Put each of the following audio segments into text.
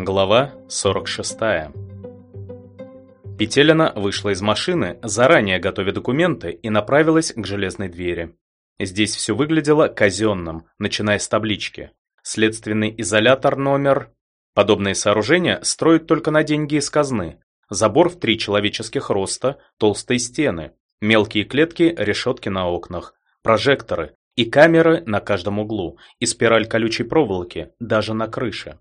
Глава 46. Петелина вышла из машины, заранее готовя документы, и направилась к железной двери. Здесь все выглядело казенным, начиная с таблички. Следственный изолятор номер... Подобные сооружения строят только на деньги из казны. Забор в три человеческих роста, толстые стены, мелкие клетки, решетки на окнах, прожекторы и камеры на каждом углу, и спираль колючей проволоки даже на крыше.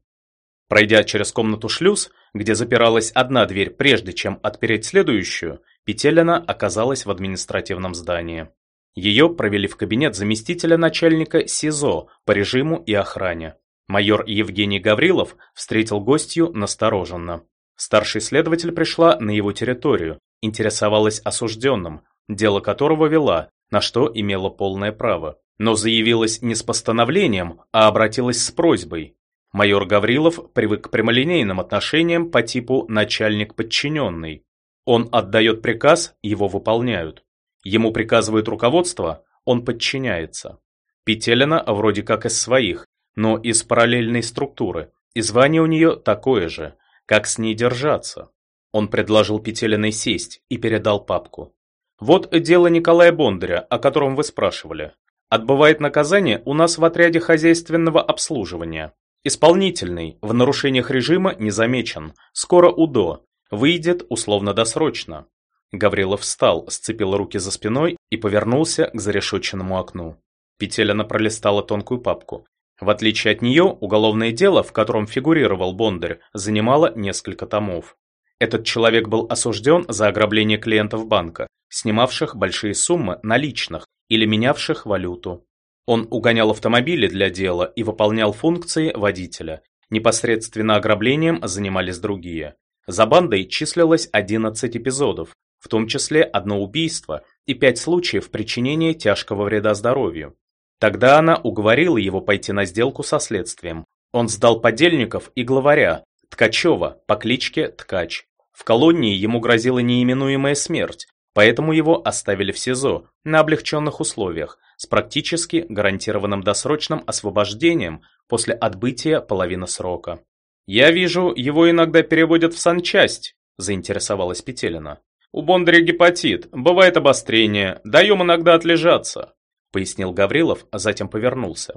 Пройдя через комнату шлюз, где запиралась одна дверь прежде чем отпереть следующую, Петелина оказалась в административном здании. Ее провели в кабинет заместителя начальника СИЗО по режиму и охране. Майор Евгений Гаврилов встретил гостью настороженно. Старший следователь пришла на его территорию, интересовалась осужденным, дело которого вела, на что имела полное право. Но заявилась не с постановлением, а обратилась с просьбой. Майор Гаврилов привык к прямолинейным отношениям по типу начальник-подчиненный. Он отдает приказ, его выполняют. Ему приказывает руководство, он подчиняется. Петелина вроде как из своих, но из параллельной структуры, и звание у нее такое же. Как с ней держаться? Он предложил Петелиной сесть и передал папку. Вот дело Николая Бондаря, о котором вы спрашивали. Отбывает наказание у нас в отряде хозяйственного обслуживания. Исполнительный, в нарушениях режима не замечен. Скоро УДО. Выйдет условно-досрочно. Гаврилов встал, сцепил руки за спиной и повернулся к зарешетченному окну. Петелина пролистала тонкую папку. В отличие от нее, уголовное дело, в котором фигурировал Бондарь, занимало несколько томов. Этот человек был осужден за ограбление клиентов банка, снимавших большие суммы наличных или менявших валюту. Он угонял автомобили для дела и выполнял функции водителя. Непосредственно ограблением занимались другие. За бандой числилось 11 эпизодов, в том числе одно убийство и пять случаев причинения тяжкого вреда здоровью. Тогда она уговорила его пойти на сделку со следствием. Он сдал подельников и главаря, Ткачева, по кличке Ткач. В колонии ему грозила неименуемая смерть, поэтому его оставили в СИЗО на облегченных условиях с практически гарантированным досрочным освобождением после отбытия половины срока. «Я вижу, его иногда переводят в санчасть», – заинтересовалась Петелина. «У Бондаря гепатит, бывает обострение, даем иногда отлежаться», – пояснил Гаврилов, а затем повернулся.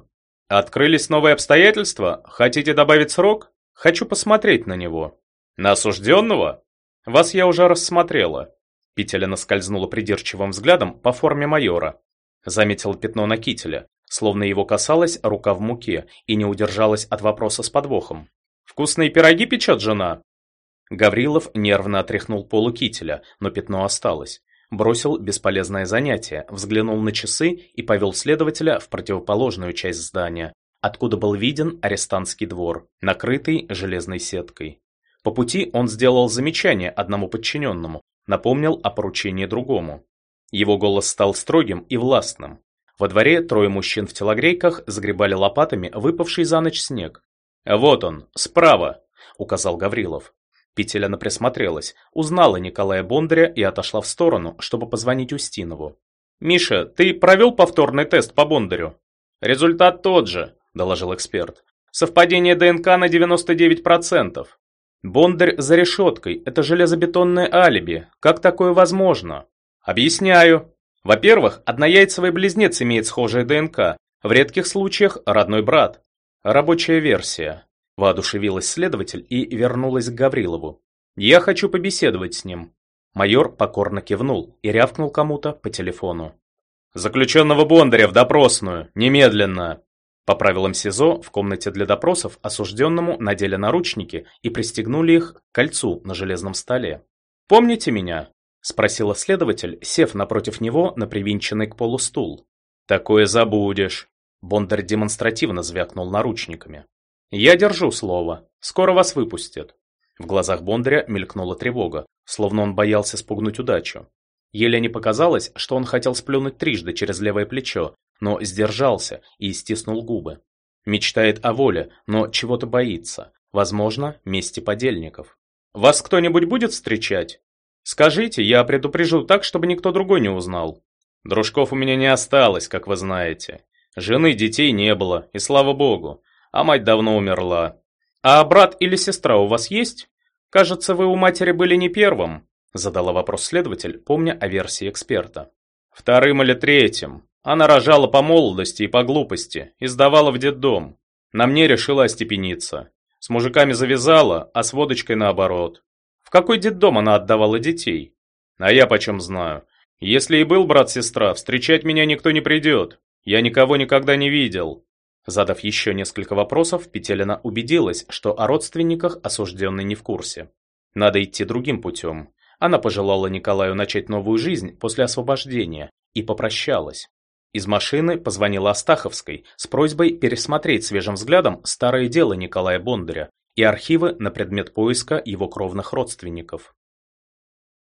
«Открылись новые обстоятельства? Хотите добавить срок? Хочу посмотреть на него». «На осужденного?» «Вас я уже рассмотрела». Петелина скользнула придирчивым взглядом по форме майора. Заметила пятно на кителе, словно его касалась рука в муке, и не удержалась от вопроса с подвохом. «Вкусные пироги печет жена?» Гаврилов нервно отряхнул полу кителя, но пятно осталось. Бросил бесполезное занятие, взглянул на часы и повел следователя в противоположную часть здания, откуда был виден арестантский двор, накрытый железной сеткой. По пути он сделал замечание одному подчиненному, напомнил о поручении другому. Его голос стал строгим и властным. Во дворе трое мужчин в телогрейках загребали лопатами выпавший за ночь снег. «Вот он, справа!» – указал Гаврилов. Петеляна присмотрелась, узнала Николая Бондаря и отошла в сторону, чтобы позвонить Устинову. «Миша, ты провел повторный тест по Бондарю?» «Результат тот же», – доложил эксперт. «Совпадение ДНК на 99%. Бондарь за решеткой – это железобетонное алиби. Как такое возможно?» «Объясняю. Во-первых, однояйцевый близнец имеет схожее ДНК. В редких случаях – родной брат. Рабочая версия. Воодушевилась следователь и вернулась к Гаврилову. «Я хочу побеседовать с ним». Майор покорно кивнул и рявкнул кому-то по телефону. «Заключенного Бондаря в допросную! Немедленно!» По правилам СИЗО в комнате для допросов осужденному надели наручники и пристегнули их к кольцу на железном столе. «Помните меня?» – спросила следователь, сев напротив него на привинченный к полу стул. «Такое забудешь!» Бондарь демонстративно звякнул наручниками. «Я держу слово. Скоро вас выпустят». В глазах Бондаря мелькнула тревога, словно он боялся спугнуть удачу. Елене показалось, что он хотел сплюнуть трижды через левое плечо, но сдержался и стиснул губы. Мечтает о воле, но чего-то боится. Возможно, мести подельников. «Вас кто-нибудь будет встречать?» «Скажите, я предупрежу так, чтобы никто другой не узнал». «Дружков у меня не осталось, как вы знаете. Жены, детей не было, и слава богу а мать давно умерла. «А брат или сестра у вас есть? Кажется, вы у матери были не первым», задала вопрос следователь, помня о версии эксперта. «Вторым или третьим. Она рожала по молодости и по глупости, и сдавала в детдом. На мне решила остепениться. С мужиками завязала, а с водочкой наоборот. В какой детдом она отдавала детей? А я почем знаю. Если и был брат-сестра, встречать меня никто не придет. Я никого никогда не видел. Задав еще несколько вопросов, Петелина убедилась, что о родственниках осужденный не в курсе. Надо идти другим путем. Она пожелала Николаю начать новую жизнь после освобождения и попрощалась. Из машины позвонила Астаховской с просьбой пересмотреть свежим взглядом старое дело Николая Бондаря и архивы на предмет поиска его кровных родственников.